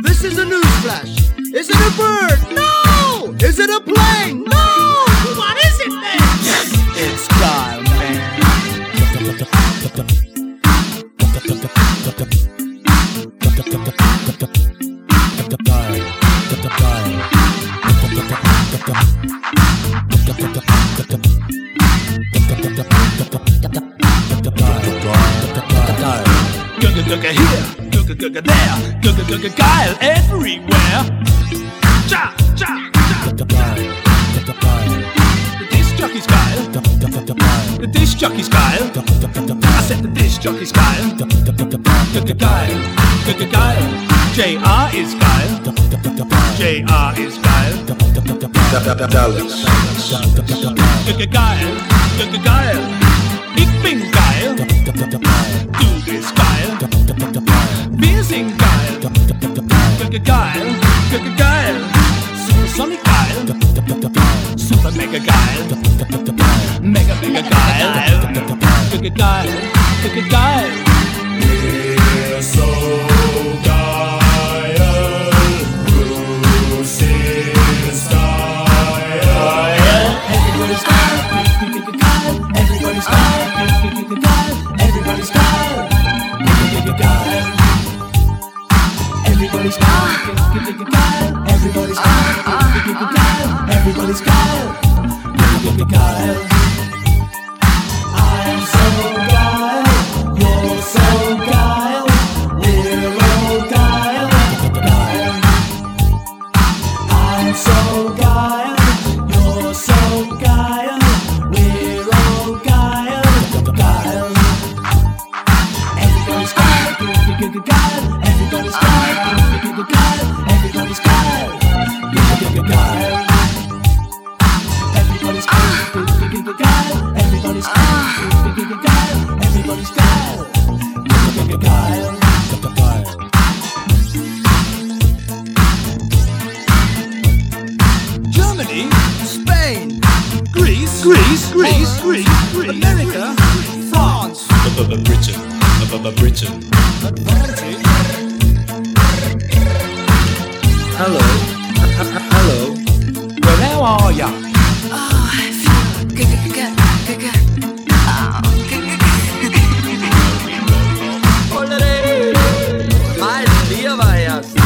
This is a newsflash. Is it a bird? No! Is it a plane? No! Googa googa here, googa googa there, googa googa geil everywhere. Cha cha cha. The dish jockey's geil. The dish jockey's geil. I said the disc jockey's geil. Googa geil, googa geil. Jr is geil. Jr is geil. Dallas. Googa guile, googa mega. Mega mega geil. Gugga geil, gugga geil. We're so geil. Bruce is geil. Everybody's geil. Everybody's geil. Gugga geil. Everybody's geil. Gugga geil. Everybody's geil. Gugga geil. Everybody's. Geil. Everybody's geil. a of. Hello, hello, well, how are ya? Oh, I good, good, good, good. Oh, good, good. Mein Bier war erst.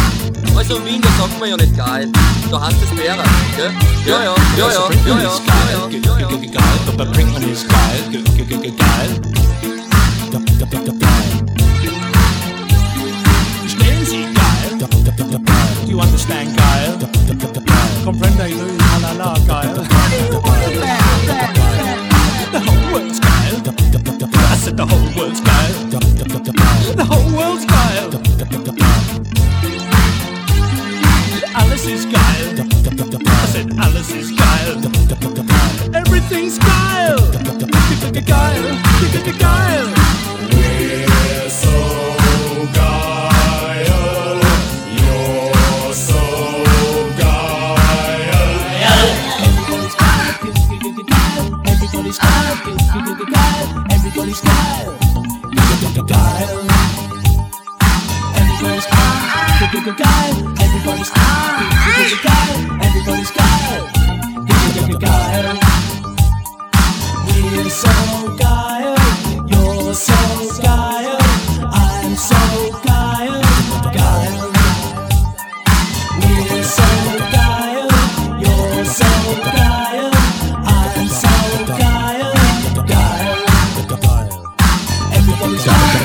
Also Wien, das sagt man ja nicht geil. Du hast es Bärer, gell? Ja, ja, ja, ja, ja, ja. Brinkmann ist geil, Brinkmann ist geil, geil. Geil? Do you understand geil? Comprende you? La la la geil.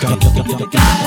got, got, got, got, got.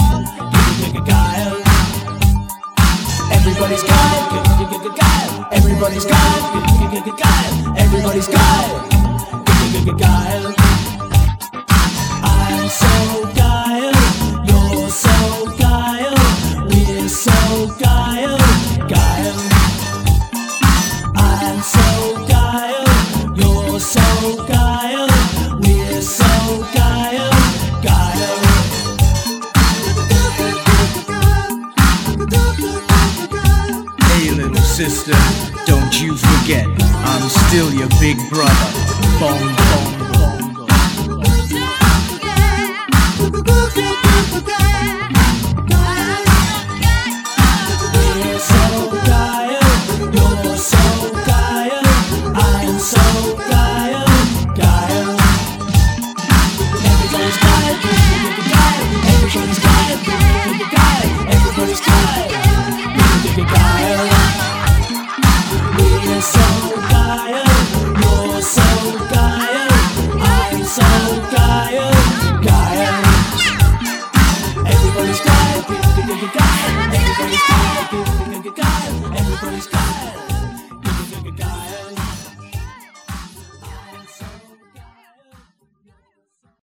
Everybody's. Geil. Everybody's geil. Geil. Sister, don't you forget, I'm still your big brother. Bong, bong, bong.